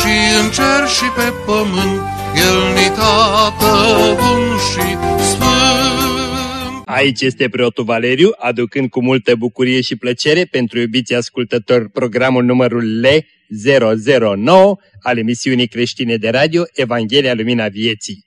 și în cer și pe pământ, El ni tată bun și sfânt. Aici este preotul Valeriu, aducând cu multă bucurie și plăcere pentru iubiții ascultători programul numărul L009 al emisiunii creștine de radio Evanghelia Lumina Vieții.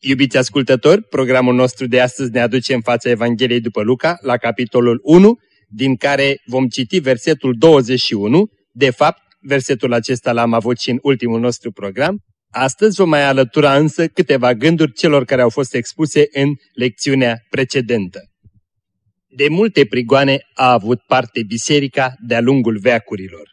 Iubiți ascultători, programul nostru de astăzi ne aduce în fața Evangheliei după Luca, la capitolul 1, din care vom citi versetul 21. De fapt, versetul acesta l-am avut și în ultimul nostru program. Astăzi vom mai alătura însă câteva gânduri celor care au fost expuse în lecțiunea precedentă. De multe prigoane a avut parte biserica de-a lungul veacurilor.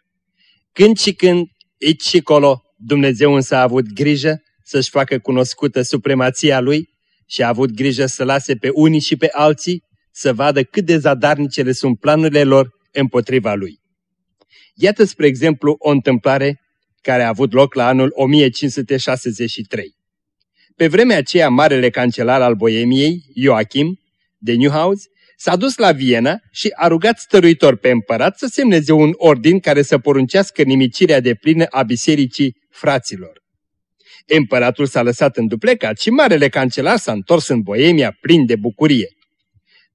Când și când, aici și colo, Dumnezeu însă a avut grijă să-și facă cunoscută supremația Lui și a avut grijă să lase pe unii și pe alții să vadă cât de zadarnicele sunt planurile lor împotriva Lui. Iată, spre exemplu, o întâmplare care a avut loc la anul 1563. Pe vremea aceea, marele cancelar al Boemiei, Joachim, de Newhouse, s-a dus la Viena și a rugat stăruitor pe împărat să semneze un ordin care să poruncească nimicirea de plină a bisericii fraților. Împăratul s-a lăsat înduplecat și marele cancelar s-a întors în Boemia plin de bucurie.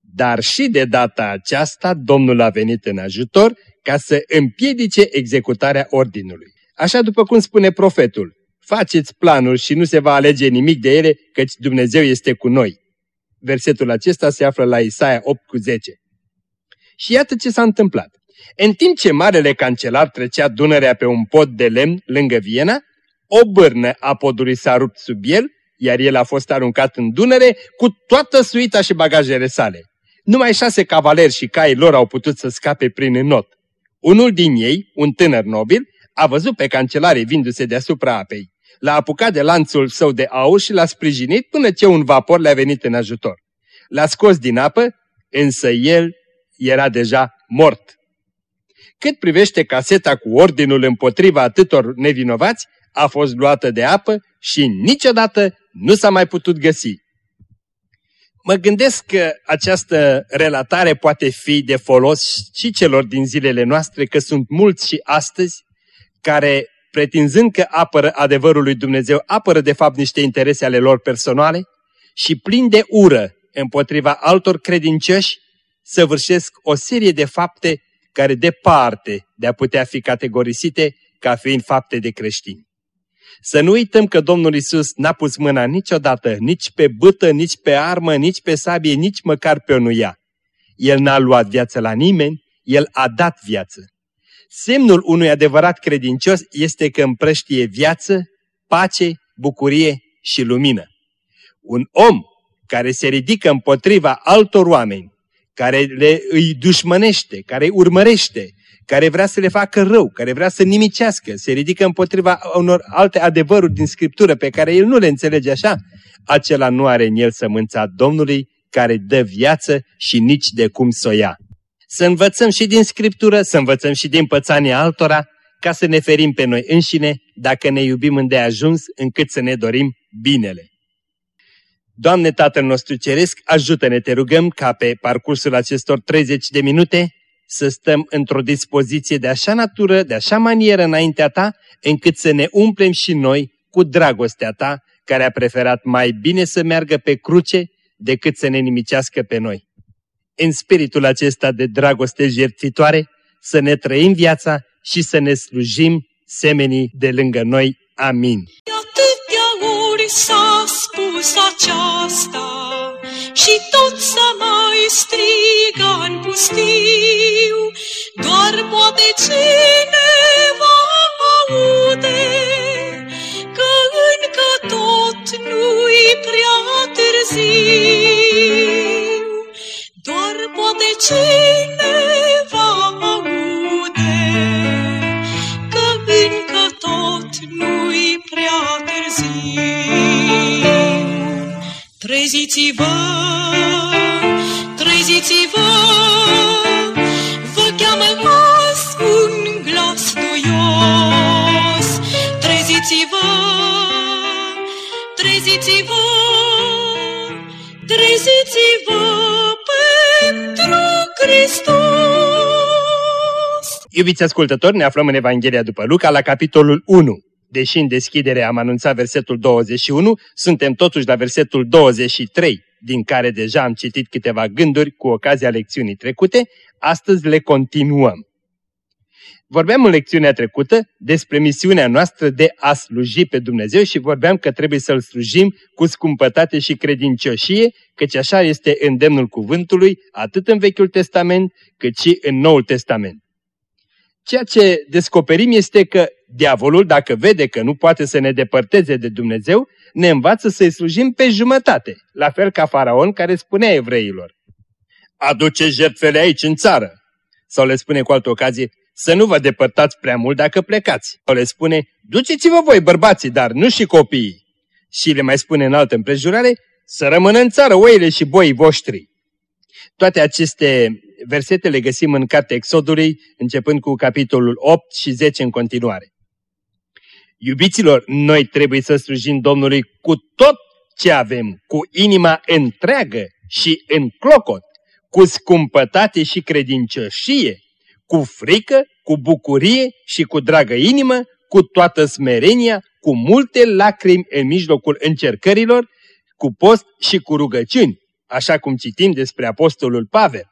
Dar și de data aceasta Domnul a venit în ajutor ca să împiedice executarea ordinului. Așa după cum spune profetul, faceți planuri și nu se va alege nimic de ele, căci Dumnezeu este cu noi. Versetul acesta se află la Isaia 8 cu 10. Și iată ce s-a întâmplat. În timp ce marele cancelar trecea Dunărea pe un pod de lemn lângă Viena, o bârnă a podului s-a rupt sub el, iar el a fost aruncat în Dunăre cu toată suita și bagajele sale. Numai șase cavaleri și caii lor au putut să scape prin înot. Unul din ei, un tânăr nobil, a văzut pe cancelare vindu-se deasupra apei. L-a apucat de lanțul său de aur și l-a sprijinit până ce un vapor le-a venit în ajutor. L-a scos din apă, însă el era deja mort. Cât privește caseta cu ordinul împotriva atâtor nevinovați, a fost luată de apă și niciodată nu s-a mai putut găsi. Mă gândesc că această relatare poate fi de folos și celor din zilele noastre, că sunt mulți și astăzi care, pretinzând că apără adevărul lui Dumnezeu, apără de fapt niște interese ale lor personale și plin de ură împotriva altor credincioși, săvârșesc o serie de fapte care departe de a putea fi categorisite ca fiind fapte de creștini. Să nu uităm că Domnul Isus n-a pus mâna niciodată, nici pe bâtă, nici pe armă, nici pe sabie, nici măcar pe o nuia. El n-a luat viață la nimeni, El a dat viață. Semnul unui adevărat credincios este că împrăștie viață, pace, bucurie și lumină. Un om care se ridică împotriva altor oameni, care le, îi dușmănește, care îi urmărește, care vrea să le facă rău, care vrea să nimicească, se ridică împotriva unor alte adevăruri din Scriptură pe care el nu le înțelege așa, acela nu are în el sămânța Domnului care dă viață și nici de cum să o ia. Să învățăm și din Scriptură, să învățăm și din pățania altora, ca să ne ferim pe noi înșine, dacă ne iubim îndeajuns încât să ne dorim binele. Doamne Tatăl nostru Ceresc, ajută-ne, te rugăm, ca pe parcursul acestor 30 de minute să stăm într-o dispoziție de așa natură, de așa manieră înaintea Ta, încât să ne umplem și noi cu dragostea Ta, care a preferat mai bine să meargă pe cruce decât să ne nimicească pe noi. În spiritul acesta de dragoste jertfitoare, să ne trăim viața și să ne slujim semenii de lângă noi. Amin. De atâtea ori s-a spus aceasta și tot să mai striga în pustiu, doar poate cineva aude că încă tot nu-i prea târziu, doar poate cineva aude că încă tot nu-i prea târziu treziți-vă, treziți-vă, vă cheamă azi un glas duios. Treziți-vă, treziți-vă, treziți-vă pentru Hristos. Iubiți ascultători, ne aflăm în Evanghelia după Luca la capitolul 1. Deși în deschidere am anunțat versetul 21, suntem totuși la versetul 23, din care deja am citit câteva gânduri cu ocazia lecțiunii trecute, astăzi le continuăm. Vorbeam în lecțiunea trecută despre misiunea noastră de a sluji pe Dumnezeu și vorbeam că trebuie să-L slujim cu scumpătate și credincioșie, căci așa este îndemnul cuvântului, atât în Vechiul Testament, cât și în Noul Testament. Ceea ce descoperim este că diavolul, dacă vede că nu poate să ne depărteze de Dumnezeu, ne învață să-i slujim pe jumătate, la fel ca faraon care spunea evreilor. Aduce jertfele aici în țară. Sau le spune cu altă ocazie, să nu vă depărtați prea mult dacă plecați. Sau le spune, duceți-vă voi bărbații, dar nu și copiii. Și le mai spune în altă împrejurare, să rămână în țară oile și boii voștri. Toate aceste versete le găsim în cartea Exodului, începând cu capitolul 8 și 10 în continuare. Iubiților, noi trebuie să slujim Domnului cu tot ce avem, cu inima întreagă și în clocot, cu scumpătate și credincioșie, cu frică, cu bucurie și cu dragă inimă, cu toată smerenia, cu multe lacrimi în mijlocul încercărilor, cu post și cu rugăciuni, așa cum citim despre Apostolul Pavel.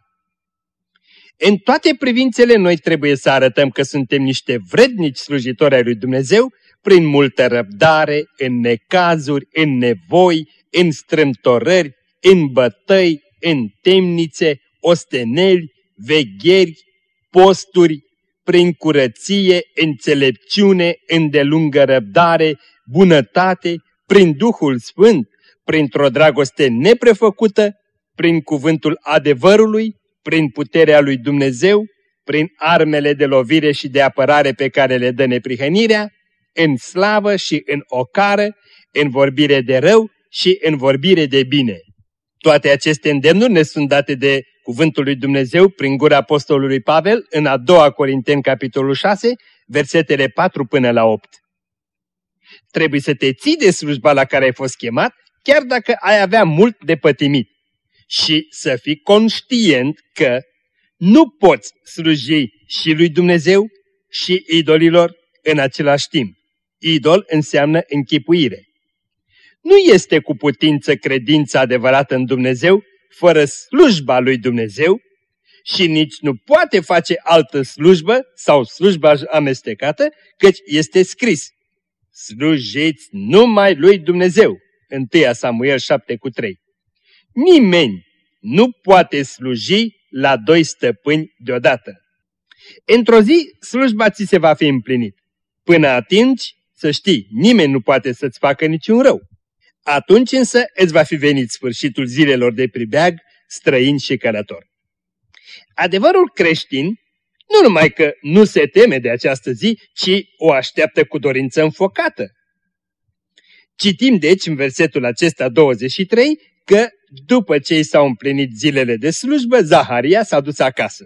În toate privințele noi trebuie să arătăm că suntem niște vrednici slujitori ai lui Dumnezeu prin multă răbdare, în necazuri, în nevoi, în strâmtorări, în bătăi, în temnițe, osteneli, vegheri, posturi, prin curăție, înțelepciune, îndelungă răbdare, bunătate, prin Duhul Sfânt, printr-o dragoste neprefăcută, prin cuvântul adevărului, prin puterea lui Dumnezeu, prin armele de lovire și de apărare pe care le dă neprihănirea, în slavă și în ocară, în vorbire de rău și în vorbire de bine. Toate aceste îndemnuri ne sunt date de cuvântul lui Dumnezeu prin gura apostolului Pavel în a doua Corinteni capitolul 6, versetele 4 până la 8. Trebuie să te ții de slujba la care ai fost chemat, chiar dacă ai avea mult de pătimit și să fii conștient că nu poți sluji și lui Dumnezeu și idolilor în același timp. Idol înseamnă închipuire. Nu este cu putință credința adevărată în Dumnezeu fără slujba lui Dumnezeu și nici nu poate face altă slujbă sau slujba amestecată, căci este scris. Slujiți numai lui Dumnezeu. 1 Samuel 7 cu 3. Nimeni nu poate sluji la doi stăpâni deodată. Într-o zi, slujba ți se va fi împlinit. Până atunci, să știi, nimeni nu poate să-ți facă niciun rău. Atunci însă îți va fi venit sfârșitul zilelor de pribeag, străin și călător. Adevărul creștin nu numai că nu se teme de această zi, ci o așteaptă cu dorință înfocată. Citim deci în versetul acesta 23 că după ce i s-au împlinit zilele de slujbă, Zaharia s-a dus acasă.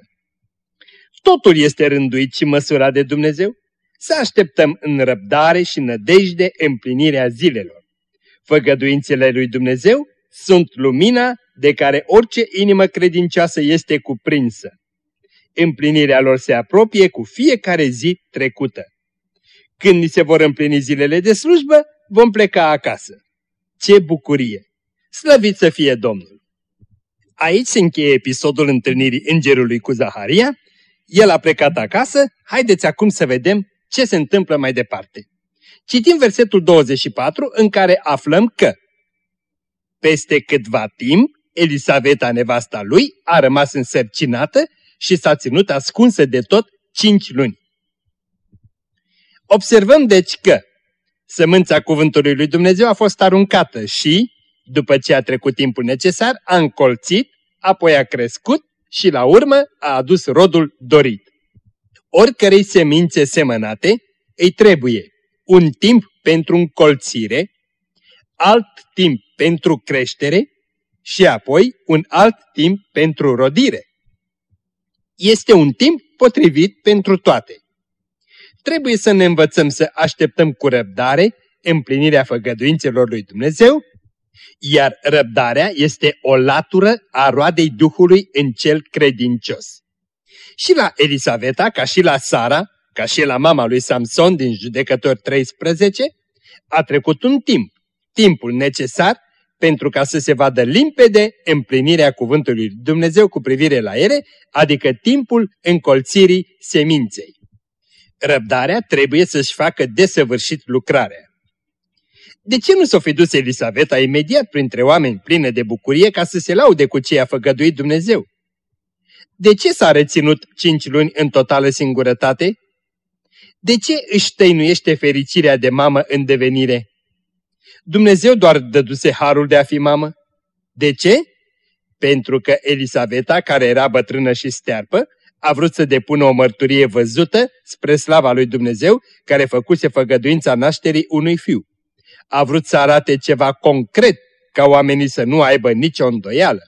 Totul este rânduit și măsurat de Dumnezeu. Să așteptăm în răbdare și nădejde împlinirea zilelor. Făgăduințele lui Dumnezeu sunt lumina de care orice inimă credincioasă este cuprinsă. Împlinirea lor se apropie cu fiecare zi trecută. Când ni se vor împlini zilele de slujbă, vom pleca acasă. Ce bucurie! Slăvit să fie Domnul! Aici se încheie episodul întâlnirii îngerului cu Zaharia. El a plecat acasă, haideți acum să vedem ce se întâmplă mai departe. Citim versetul 24 în care aflăm că peste câtva timp Elisaveta, nevasta lui, a rămas însărcinată și s-a ținut ascunsă de tot cinci luni. Observăm deci că sămânța cuvântului lui Dumnezeu a fost aruncată și, după ce a trecut timpul necesar, a încolțit, apoi a crescut și la urmă a adus rodul dorit. Oricărei semințe semănate îi trebuie un timp pentru încolțire, alt timp pentru creștere și apoi un alt timp pentru rodire. Este un timp potrivit pentru toate. Trebuie să ne învățăm să așteptăm cu răbdare împlinirea făgăduințelor lui Dumnezeu, iar răbdarea este o latură a roadei Duhului în cel credincios. Și la Elisaveta, ca și la Sara, ca și la mama lui Samson din Judecători 13, a trecut un timp, timpul necesar pentru ca să se vadă limpede împlinirea cuvântului Dumnezeu cu privire la ele, adică timpul încolțirii seminței. Răbdarea trebuie să-și facă desăvârșit lucrarea. De ce nu s-o fi dus Elisaveta imediat printre oameni pline de bucurie ca să se laude cu ce a făgăduit Dumnezeu? De ce s-a reținut cinci luni în totală singurătate? De ce își tăinuiește fericirea de mamă în devenire? Dumnezeu doar dăduse harul de a fi mamă. De ce? Pentru că Elisaveta, care era bătrână și stearpă, a vrut să depună o mărturie văzută spre slava lui Dumnezeu, care făcuse făgăduința nașterii unui fiu. A vrut să arate ceva concret, ca oamenii să nu aibă nicio îndoială.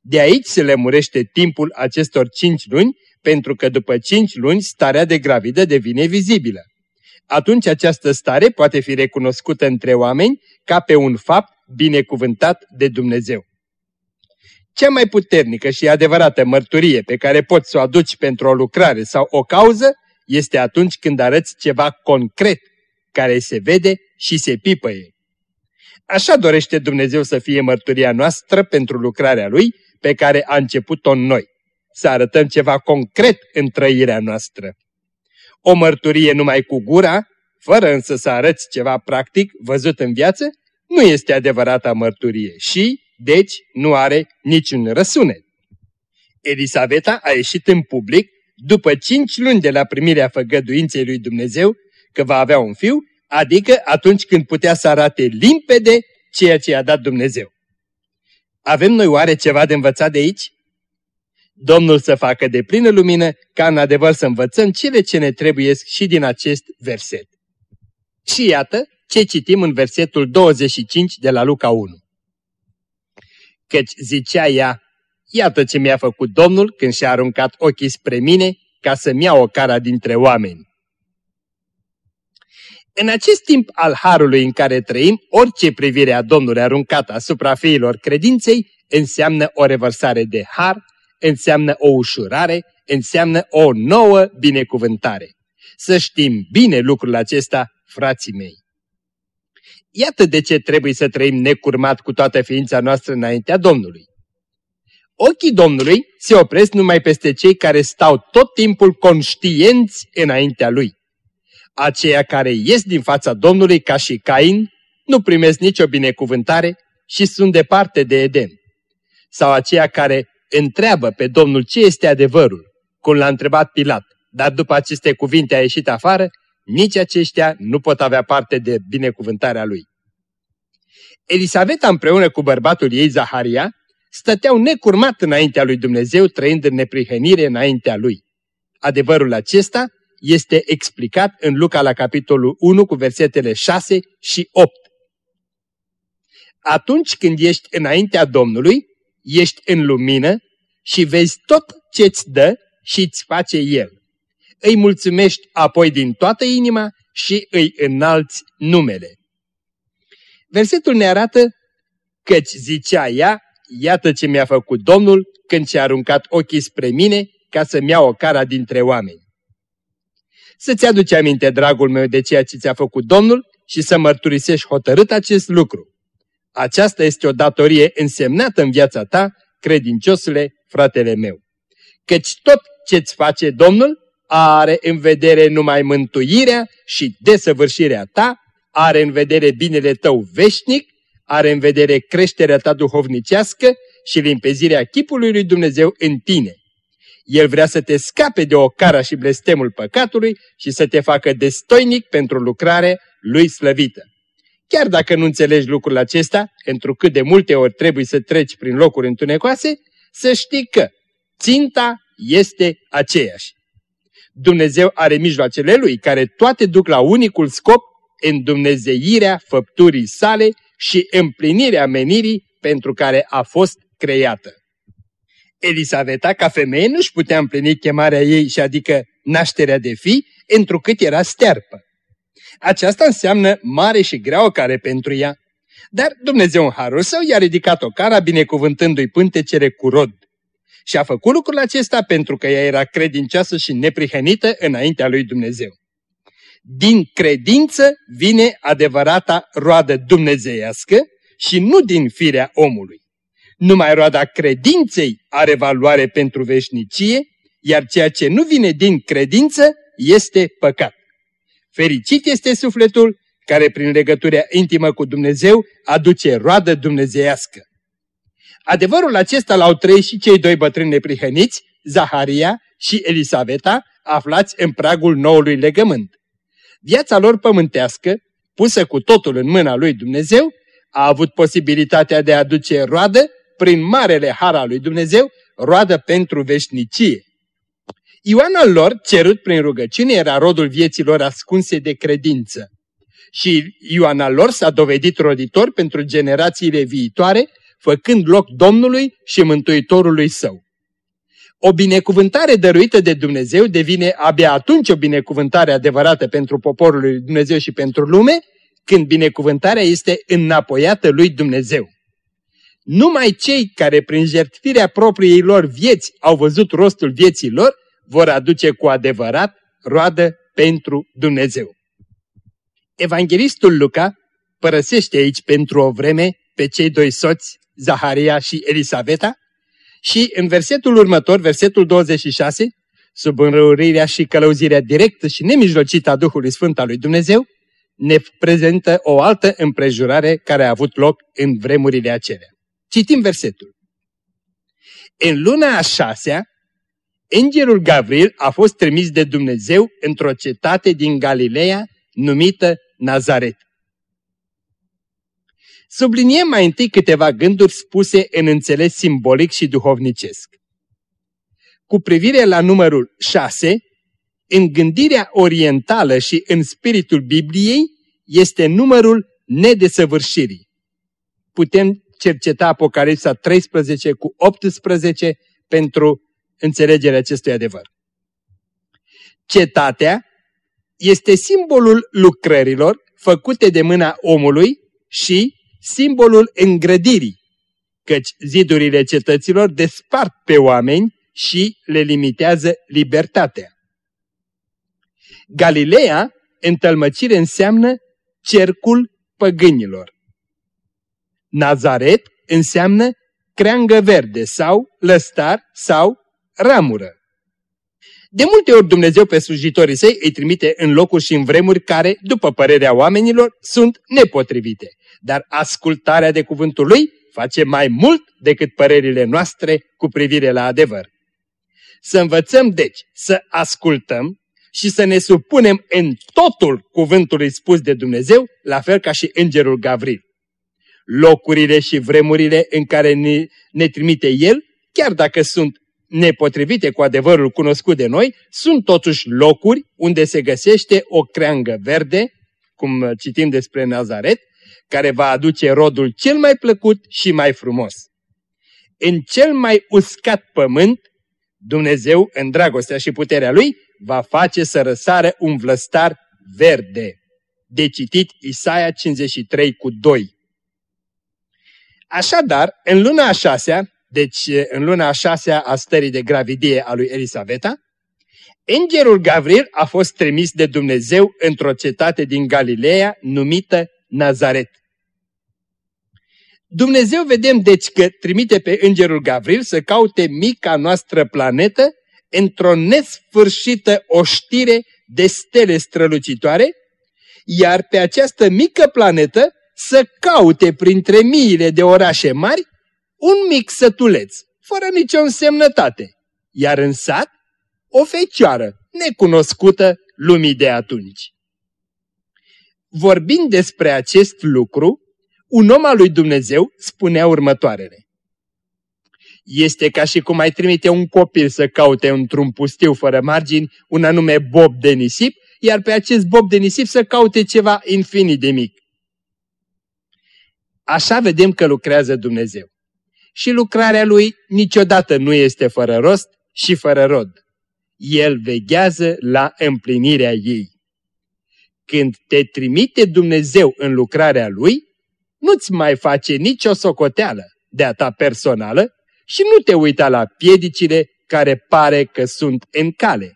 De aici se lemurește timpul acestor cinci luni, pentru că după cinci luni starea de gravidă devine vizibilă atunci această stare poate fi recunoscută între oameni ca pe un fapt binecuvântat de Dumnezeu. Cea mai puternică și adevărată mărturie pe care poți să o aduci pentru o lucrare sau o cauză este atunci când arăți ceva concret, care se vede și se pipăie. Așa dorește Dumnezeu să fie mărturia noastră pentru lucrarea Lui pe care a început-o în noi. Să arătăm ceva concret în trăirea noastră. O mărturie numai cu gura, fără însă să arăți ceva practic văzut în viață, nu este adevărata mărturie și, deci, nu are niciun răsunet. Elisaveta a ieșit în public după cinci luni de la primirea făgăduinței lui Dumnezeu că va avea un fiu, adică atunci când putea să arate limpede ceea ce i-a dat Dumnezeu. Avem noi oare ceva de învățat de aici? Domnul să facă de plină lumină ca în adevăr să învățăm cele ce ne trebuie și din acest verset. Și iată ce citim în versetul 25 de la Luca 1. Căci zicea ea, iată ce mi-a făcut Domnul când și-a aruncat ochii spre mine ca să-mi ia o cara dintre oameni. În acest timp al Harului în care trăim, orice privire a Domnului aruncată asupra fiilor credinței înseamnă o revărsare de Har, înseamnă o ușurare, înseamnă o nouă binecuvântare. Să știm bine lucrul acesta, frații mei. Iată de ce trebuie să trăim necurmat cu toată ființa noastră înaintea Domnului. Ochii Domnului se opresc numai peste cei care stau tot timpul conștienți înaintea Lui. Aceia care ies din fața Domnului ca și Cain nu primesc nicio binecuvântare și sunt departe de Eden. Sau aceia care întreabă pe Domnul ce este adevărul, cum l-a întrebat Pilat, dar după aceste cuvinte a ieșit afară, nici aceștia nu pot avea parte de binecuvântarea lui. Elisaveta împreună cu bărbatul ei Zaharia stăteau necurmat înaintea lui Dumnezeu, trăind în neprihănire înaintea lui. Adevărul acesta este explicat în Luca la capitolul 1 cu versetele 6 și 8. Atunci când ești înaintea Domnului, ești în lumină și vezi tot ce-ți dă și îți face El. Îi mulțumești apoi din toată inima și îi înalți numele. Versetul ne arată căci zicea ea, iată ce mi-a făcut Domnul când și-a aruncat ochii spre mine ca să-mi iau o cara dintre oameni. Să-ți aduci aminte, dragul meu, de ceea ce ți-a făcut Domnul și să mărturisești hotărât acest lucru. Aceasta este o datorie însemnată în viața ta, credinciosule, fratele meu. Căci tot ce-ți face Domnul are în vedere numai mântuirea și desăvârșirea ta, are în vedere binele tău veșnic, are în vedere creșterea ta duhovnicească și limpezirea chipului lui Dumnezeu în tine. El vrea să te scape de ocara și blestemul păcatului și să te facă destoinic pentru lucrare lui slăvită. Chiar dacă nu înțelegi lucrul acesta, pentru cât de multe ori trebuie să treci prin locuri întunecoase, să știi că ținta este aceeași. Dumnezeu are mijloacele Lui, care toate duc la unicul scop, în dumnezeirea făpturii sale și împlinirea menirii pentru care a fost creată. Elisaveta, ca femeie, nu-și putea împlini chemarea ei și adică nașterea de fi, întrucât era stearpă. Aceasta înseamnă mare și grea o care pentru ea. Dar Dumnezeu în harul său i-a ridicat o cara binecuvântându-i pântecere cu rod. Și a făcut lucrul acesta pentru că ea era credincioasă și neprihănită înaintea lui Dumnezeu. Din credință vine adevărata roadă dumnezeiască și nu din firea omului. Numai roada credinței are valoare pentru veșnicie, iar ceea ce nu vine din credință este păcat. Fericit este sufletul care prin legătura intimă cu Dumnezeu aduce roadă dumnezeiască. Adevărul acesta l-au trăit și cei doi bătrâni neprihăniți, Zaharia și Elisaveta, aflați în pragul noului legământ. Viața lor pământească, pusă cu totul în mâna lui Dumnezeu, a avut posibilitatea de a aduce roadă prin marele har al lui Dumnezeu, roadă pentru veșnicie. Ioan al lor, cerut prin rugăciune, era rodul vieților ascunse de credință. Și Ioan al lor s-a dovedit roditor pentru generațiile viitoare, făcând loc Domnului și Mântuitorului său. O binecuvântare dăruită de Dumnezeu devine abia atunci o binecuvântare adevărată pentru poporul lui Dumnezeu și pentru lume, când binecuvântarea este înapoiată lui Dumnezeu. Numai cei care prin jertfirea propriei lor vieți au văzut rostul vieții lor, vor aduce cu adevărat roadă pentru Dumnezeu. Evanghelistul Luca părăsește aici pentru o vreme pe cei doi soți, Zaharia și Elisaveta, și în versetul următor, versetul 26, sub înrăurirea și călăuzirea directă și nemijlocită a Duhului Sfânt al lui Dumnezeu, ne prezentă o altă împrejurare care a avut loc în vremurile acelea. Citim versetul. În luna a șasea, Îngerul Gavril a fost trimis de Dumnezeu într-o cetate din Galileea numită Nazaret. Subliniem mai întâi câteva gânduri spuse în înțeles simbolic și duhovnicesc. Cu privire la numărul 6, în gândirea orientală și în spiritul Bibliei este numărul nedesăvârșirii. Putem cerceta Apocalipsa 13 cu 18 pentru înțelegerea acestui adevăr. Cetatea este simbolul lucrărilor făcute de mâna omului și simbolul îngrădirii, căci zidurile cetăților despart pe oameni și le limitează libertatea. Galileea, în tălmăcire, înseamnă cercul păgânilor. Nazaret înseamnă creangă verde sau lăstar sau ramură. De multe ori Dumnezeu pe slujitorii săi îi trimite în locuri și în vremuri care, după părerea oamenilor, sunt nepotrivite. Dar ascultarea de cuvântul lui face mai mult decât părerile noastre cu privire la adevăr. Să învățăm, deci, să ascultăm și să ne supunem în totul cuvântului spus de Dumnezeu, la fel ca și îngerul Gavril. Locurile și vremurile în care ne, ne trimite El, chiar dacă sunt nepotrivite cu adevărul cunoscut de noi, sunt totuși locuri unde se găsește o creangă verde, cum citim despre Nazaret, care va aduce rodul cel mai plăcut și mai frumos. În cel mai uscat pământ, Dumnezeu, în dragostea și puterea Lui, va face să răsară un vlăstar verde. De citit Isaia 53 cu 2. Așadar, în luna a șasea, deci în luna a șasea a stării de gravidie a lui Elisaveta, Îngerul Gavril a fost trimis de Dumnezeu într-o cetate din Galileea numită Nazaret. Dumnezeu vedem deci că trimite pe Îngerul Gavril să caute mica noastră planetă într-o nesfârșită oștire de stele strălucitoare, iar pe această mică planetă să caute printre miile de orașe mari un mic sătuleț, fără nicio însemnătate, iar în sat o fecioară necunoscută lumii de atunci. Vorbind despre acest lucru, un om al lui Dumnezeu spunea următoarele. Este ca și cum ai trimite un copil să caute într-un pustiu fără margini un anume bob de nisip, iar pe acest bob de nisip să caute ceva infinit de mic. Așa vedem că lucrează Dumnezeu. Și lucrarea Lui niciodată nu este fără rost și fără rod. El veghează la împlinirea ei. Când te trimite Dumnezeu în lucrarea Lui, nu-ți mai face nicio socoteală de a ta personală și nu te uita la piedicile care pare că sunt în cale.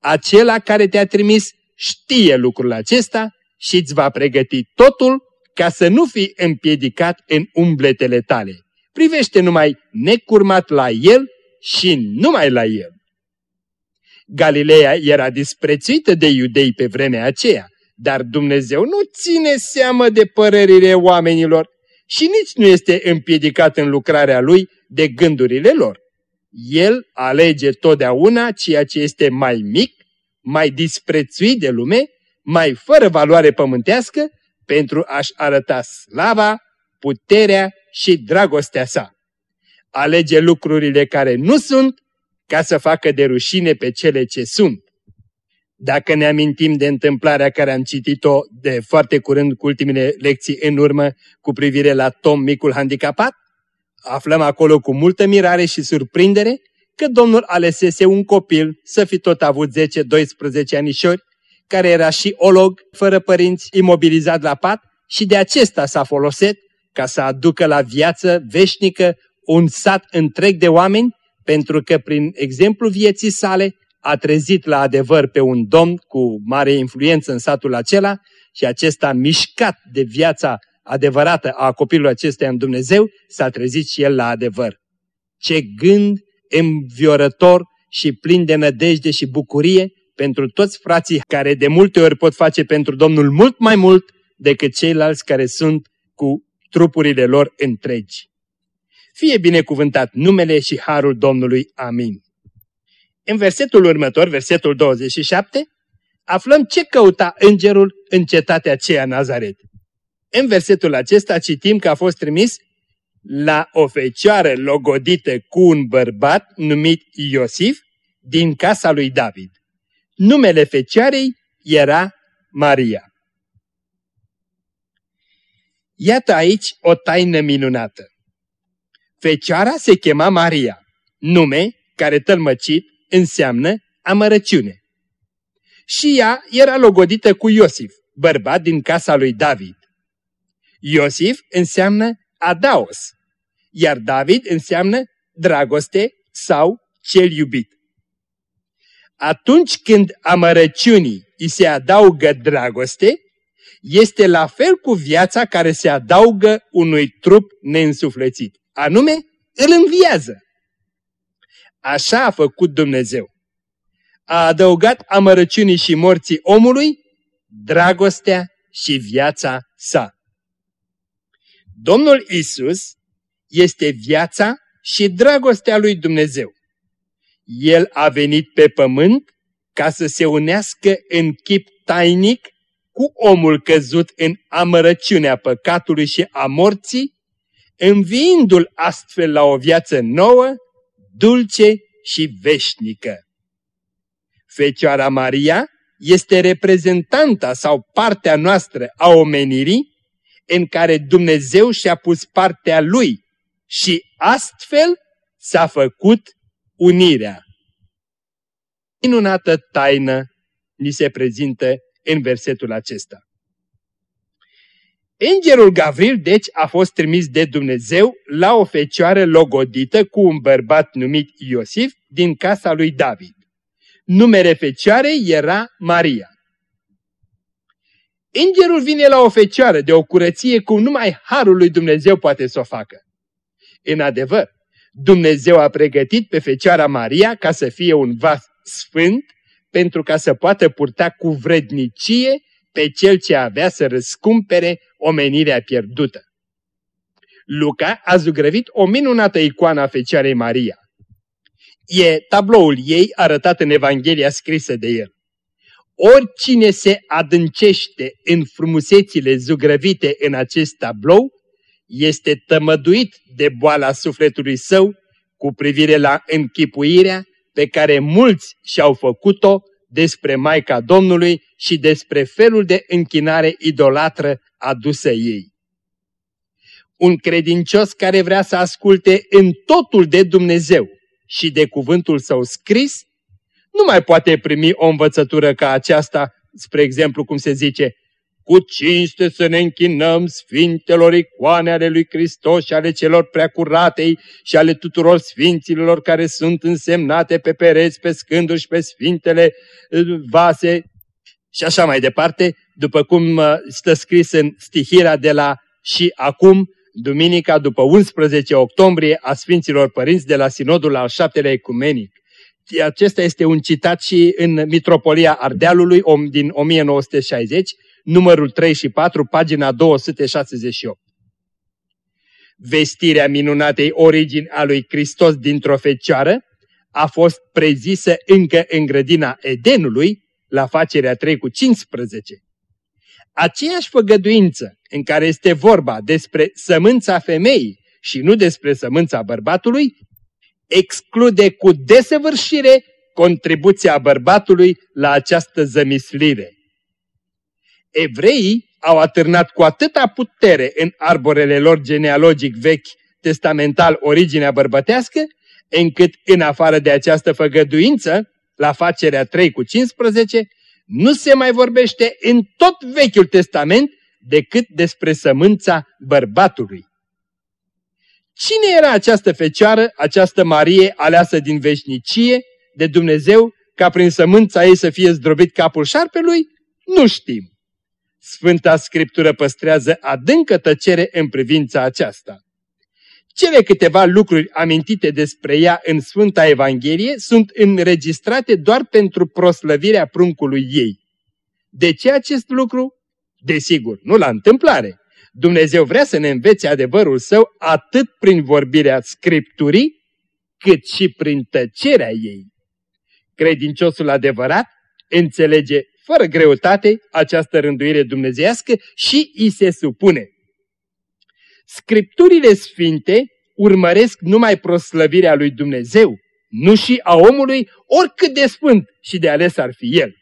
Acela care te-a trimis știe lucrul acesta și îți va pregăti totul ca să nu fii împiedicat în umbletele tale. Privește numai necurmat la el și numai la el. Galileea era disprețuită de iudei pe vremea aceea, dar Dumnezeu nu ține seamă de părerile oamenilor și nici nu este împiedicat în lucrarea lui de gândurile lor. El alege totdeauna ceea ce este mai mic, mai disprețuit de lume, mai fără valoare pământească, pentru a-și arăta slava, puterea și dragostea sa. Alege lucrurile care nu sunt ca să facă de rușine pe cele ce sunt. Dacă ne amintim de întâmplarea care am citit-o de foarte curând cu ultimele lecții în urmă cu privire la Tom, micul handicapat, aflăm acolo cu multă mirare și surprindere că Domnul alesese un copil să fi tot avut 10-12 anișori, care era și olog, fără părinți, imobilizat la pat și de acesta s-a folosit ca să aducă la viață veșnică un sat întreg de oameni, pentru că prin exemplu vieții sale a trezit la adevăr pe un domn cu mare influență în satul acela și acesta mișcat de viața adevărată a copilului acesteia în Dumnezeu, s-a trezit și el la adevăr. Ce gând înviorător și plin de nădejde și bucurie pentru toți frații care de multe ori pot face pentru Domnul mult mai mult decât ceilalți care sunt cu trupurile lor întregi. Fie binecuvântat numele și harul Domnului. Amin. În versetul următor, versetul 27, aflăm ce căuta îngerul în cetatea aceea Nazaret. În versetul acesta citim că a fost trimis la o fecioară logodită cu un bărbat numit Iosif din casa lui David. Numele fecioarei era Maria. Iată aici o taină minunată. Fecioara se chema Maria, nume care tălmăcit înseamnă amărăciune. Și ea era logodită cu Iosif, bărbat din casa lui David. Iosif înseamnă adaos, iar David înseamnă dragoste sau cel iubit. Atunci când amărăciunii îi se adaugă dragoste, este la fel cu viața care se adaugă unui trup neînsuflețit, anume îl înviază. Așa a făcut Dumnezeu. A adăugat amărăciunii și morții omului dragostea și viața sa. Domnul Isus este viața și dragostea lui Dumnezeu. El a venit pe pământ ca să se unească în chip tainic cu omul căzut în amărăciunea păcatului și a morții, înviindu-l astfel la o viață nouă, dulce și veșnică. Fecioara Maria este reprezentanta sau partea noastră a omenirii în care Dumnezeu și-a pus partea Lui și astfel s-a făcut unirea. Minunată taină ni se prezintă în versetul acesta. Îngerul Gavril, deci, a fost trimis de Dumnezeu la o fecioară logodită cu un bărbat numit Iosif din casa lui David. Numele fecioarei era Maria. Îngerul vine la o fecioară de o curăție cum numai Harul lui Dumnezeu poate să o facă. În adevăr, Dumnezeu a pregătit pe Fecioara Maria ca să fie un vas sfânt pentru ca să poată purta cu vrednicie pe cel ce avea să răscumpere omenirea pierdută. Luca a zugrăvit o minunată icoană a Fecioarei Maria. E tabloul ei arătat în Evanghelia scrisă de el. Oricine se adâncește în frumusețile zugrăvite în acest tablou, este tămăduit de boala sufletului său cu privire la închipuirea pe care mulți și-au făcut-o despre Maica Domnului și despre felul de închinare idolatră adusă ei. Un credincios care vrea să asculte în totul de Dumnezeu și de cuvântul său scris, nu mai poate primi o învățătură ca aceasta, spre exemplu cum se zice, cu cinste să ne închinăm sfintelor icoane ale lui Hristos și ale celor preacuratei și ale tuturor sfinților care sunt însemnate pe pereți, pe scânduri și pe sfintele uh, vase și așa mai departe, după cum uh, stă scris în stihirea de la și acum, duminica după 11 octombrie a Sfinților Părinți de la Sinodul al VII-lea Ecumenic. Acesta este un citat și în Mitropolia Ardealului din 1960, numărul 3 și 4, pagina 268. Vestirea minunatei origini a lui Hristos dintr-o fecioară a fost prezisă încă în grădina Edenului, la facerea 3 cu 15. Aceeași făgăduință în care este vorba despre sămânța femeii și nu despre sămânța bărbatului, exclude cu desăvârșire contribuția bărbatului la această zămislire. Evreii au atârnat cu atâta putere în arborele lor genealogic vechi testamental originea bărbătească, încât în afară de această făgăduință, la facerea 3 cu 15, nu se mai vorbește în tot Vechiul Testament decât despre sămânța bărbatului. Cine era această fecioară, această Marie aleasă din veșnicie de Dumnezeu ca prin sămânța ei să fie zdrobit capul șarpelui? Nu știm. Sfânta Scriptură păstrează adâncă tăcere în privința aceasta. Cele câteva lucruri amintite despre ea în Sfânta Evanghelie sunt înregistrate doar pentru proslăvirea pruncului ei. De ce acest lucru? Desigur, nu la întâmplare. Dumnezeu vrea să ne învețe adevărul său atât prin vorbirea Scripturii, cât și prin tăcerea ei. Credinciosul adevărat înțelege fără greutate această rânduire dumnezeiască și îi se supune. Scripturile sfinte urmăresc numai proslăvirea lui Dumnezeu, nu și a omului, oricât de sfânt și de ales ar fi el.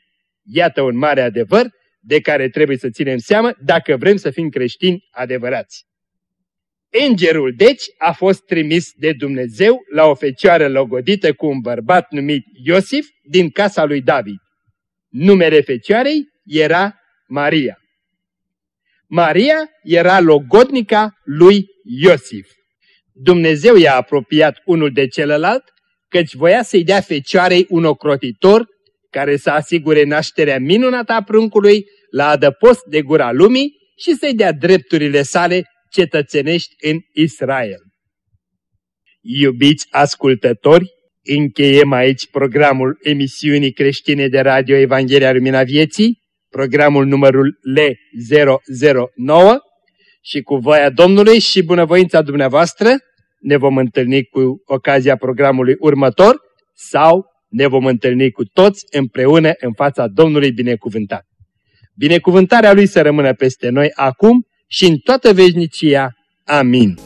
Iată un mare adevăr de care trebuie să ținem seamă dacă vrem să fim creștini adevărați. Îngerul, deci, a fost trimis de Dumnezeu la o fecioară logodită cu un bărbat numit Iosif din casa lui David. Numele fecioarei era Maria. Maria era logodnica lui Iosif. Dumnezeu i-a apropiat unul de celălalt, căci voia să-i dea fecioarei un ocrotitor care să asigure nașterea minunată a pruncului la adăpost de gura lumii și să-i dea drepturile sale cetățenești în Israel. Iubiți ascultători, încheiem aici programul emisiunii creștine de radio Evanghelia Lumina Vieții, programul numărul L009 și cu voia Domnului și bunăvoința dumneavoastră ne vom întâlni cu ocazia programului următor sau ne vom întâlni cu toți împreună în fața Domnului binecuvântat. Binecuvântarea Lui să rămână peste noi acum și în toată veșnicia. Amin.